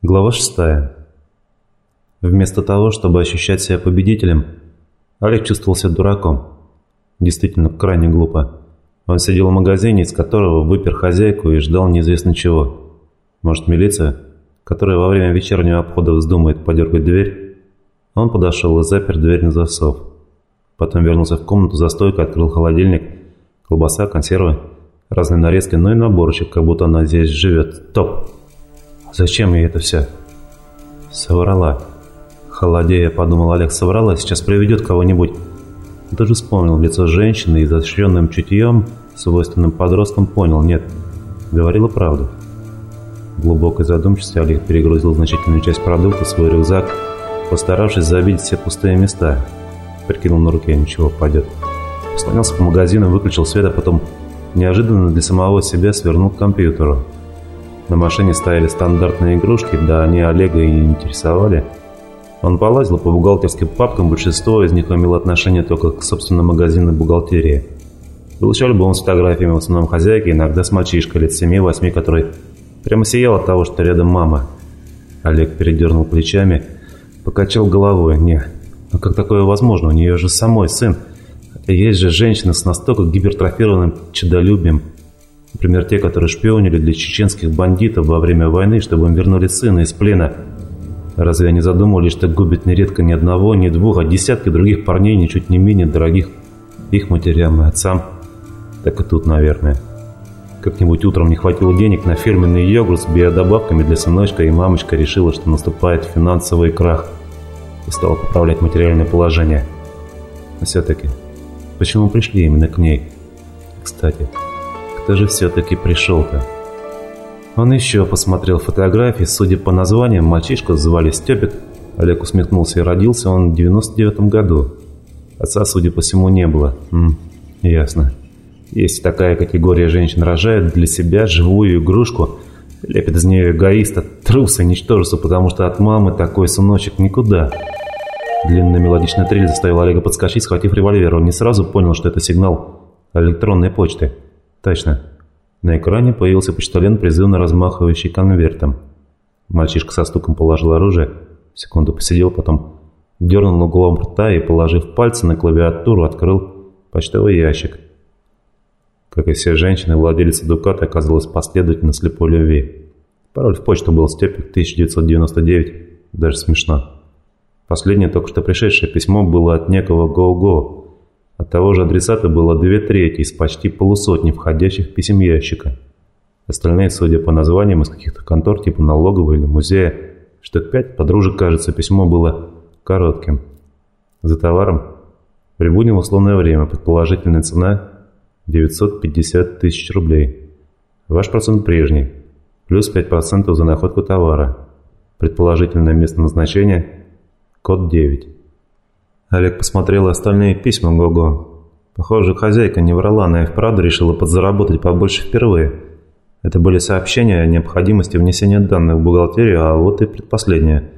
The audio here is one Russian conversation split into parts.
Глава 6. Вместо того, чтобы ощущать себя победителем, Олег чувствовал себя дураком. Действительно, крайне глупо. Он сидел в магазине, из которого выпер хозяйку и ждал неизвестно чего. Может, милиция, которая во время вечернего обхода вздумает подергать дверь? Он подошел и запер дверь на засов. Потом вернулся в комнату за стойкой, открыл холодильник. Колбаса, консервы, разные нарезки, ну и наборчик, как будто она здесь живет. Топ! Зачем ей это все? Соврала. Холодея, подумал Олег, соврала, сейчас приведет кого-нибудь. Даже вспомнил лицо женщины и изощренным чутьем, свойственным подросткам, понял, нет, говорила правду. В глубокой задумчивости Олег перегрузил значительную часть продукта в свой рюкзак, постаравшись забить все пустые места. Прикинул на руке, ничего, пойдет. Слонялся по магазину, выключил свет, а потом неожиданно для самого себя свернул к компьютеру. На машине стояли стандартные игрушки, да они Олега и не интересовали. Он полазил по бухгалтерским папкам, большинство из них имело отношение только к собственной магазинной бухгалтерии. Еще альбом с фотографиями в основном хозяйки, иногда с мальчишкой лет 7-8, который прямо сиял от того, что рядом мама. Олег передернул плечами, покачал головой. Не, ну как такое возможно? У нее же самой сын. Есть же женщины с настолько гипертрофированным чудолюбием, Например, те, которые шпионили для чеченских бандитов во время войны, чтобы им вернули сына из плена. Разве они задумывались, что губят нередко ни одного, ни двух, а десятки других парней, ничуть не менее дорогих их матерям и отцам? Так и тут, наверное. Как-нибудь утром не хватило денег на фирменный йогурт с биодобавками для сыночка, и мамочка решила, что наступает финансовый крах и стала поправлять материальное положение. Но все-таки, почему пришли именно к ней? Кстати, кто же все-таки пришел-то? Он еще посмотрел фотографии. Судя по названиям, мальчишку звали Степик. Олег усмехнулся и родился он в 99 году. Отца, судя по всему, не было. М ясно. Есть такая категория женщин, рожает для себя живую игрушку, лепит из нее эгоиста, труса, ничтожество, потому что от мамы такой сыночек никуда. Длинная мелодичная трель заставила Олега подскочить, схватив револьвер. Он не сразу понял, что это сигнал электронной почты. Точно. На экране появился почтальон, призывно размахивающий конвертом. Мальчишка со стуком положил оружие, секунду посидел, потом дернул углом рта и, положив пальцы на клавиатуру, открыл почтовый ящик. Как и все женщины, владелица Дуката оказалась последовательно слепой любви. Пароль в почту был Степик 1999, даже смешно. Последнее только что пришедшее письмо было от некого Гоу-Гоу, от того же адресата было две трети из почти полусотни входящих писем ящика. Остальные, судя по названиям, из каких-то контор типа налогового или музея, штук пять подружек, кажется, письмо было коротким. За товаром прибудем в условное время, предположительная цена 950 тысяч рублей. Ваш процент прежний, плюс 5% за находку товара. Предположительное место назначения – код 9. Олег посмотрел остальные письма Гого. Похоже, хозяйка не врала, она и вправду решила подзаработать побольше впервые. Это были сообщения о необходимости внесения данных в бухгалтерию, а вот и предпоследнее.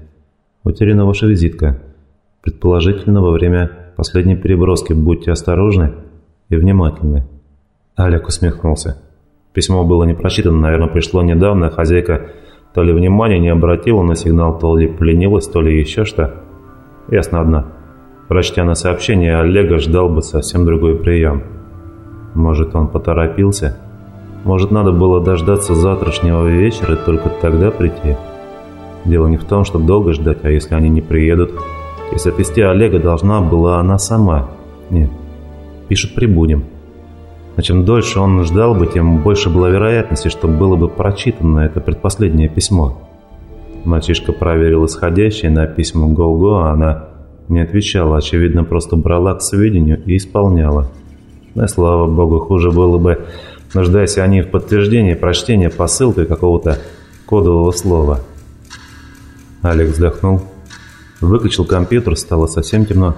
Утеряна ваша визитка. Предположительно, во время последней переброски будьте осторожны и внимательны. Олег усмехнулся. Письмо было не прочитано, наверное, пришло недавно. Хозяйка то ли внимания не обратила на сигнал, то ли пленилась, то ли еще что. Ясно одно. Прочтя на сообщение, Олега ждал бы совсем другой прием. Может, он поторопился? Может, надо было дождаться завтрашнего вечера и только тогда прийти? Дело не в том, что долго ждать, а если они не приедут? Если отвезти Олега должна была она сама. Нет. Пишет «прибудем». Но чем дольше он ждал бы, тем больше было вероятности, что было бы прочитано это предпоследнее письмо. Мальчишка проверил исходящее на письма Го-Го, а она не отвечала, очевидно, просто брала к сведению и исполняла. Но, слава богу, хуже было бы, нуждаясь они в подтверждении прочтения посылкой какого-то кодового слова. Олег вздохнул, выключил компьютер, стало совсем темно.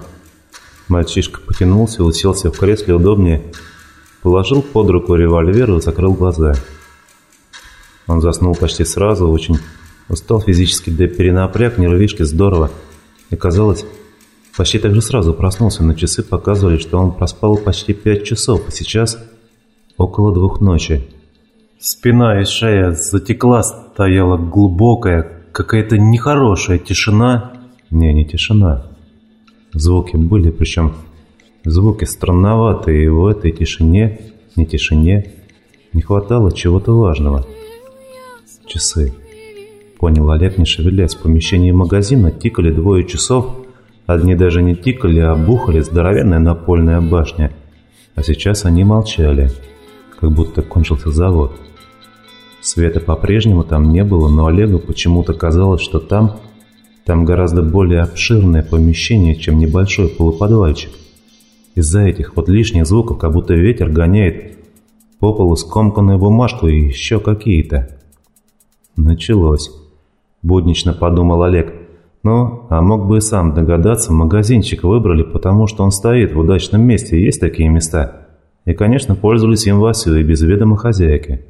Мальчишка потянулся, уселся в кресле удобнее, положил под руку револьвер и закрыл глаза. Он заснул почти сразу, очень устал физически, да перенапряг нервишки здорово. И казалось, Почти так же сразу проснулся, но часы показывали, что он проспал почти пять часов, а сейчас около двух ночи. Спина и шея затекла, стояла глубокая, какая-то нехорошая тишина. Не, не тишина. Звуки были, причем звуки странноватые, и в этой тишине, не тишине, не хватало чего-то важного. Часы. Понял Олег, не шевелясь. В помещении магазина тикали двое часов. Одни даже не тикали, а бухали здоровенная напольная башня. А сейчас они молчали, как будто кончился завод. Света по-прежнему там не было, но Олегу почему-то казалось, что там, там гораздо более обширное помещение, чем небольшой полуподвальчик. Из-за этих вот лишних звуков, как будто ветер гоняет по полу скомканную бумажку и еще какие-то. Началось. Буднично подумал Олег. Ну, а мог бы и сам догадаться, магазинчик выбрали, потому что он стоит в удачном месте, есть такие места. И, конечно, пользовались им вовсю и без ведома хозяйки.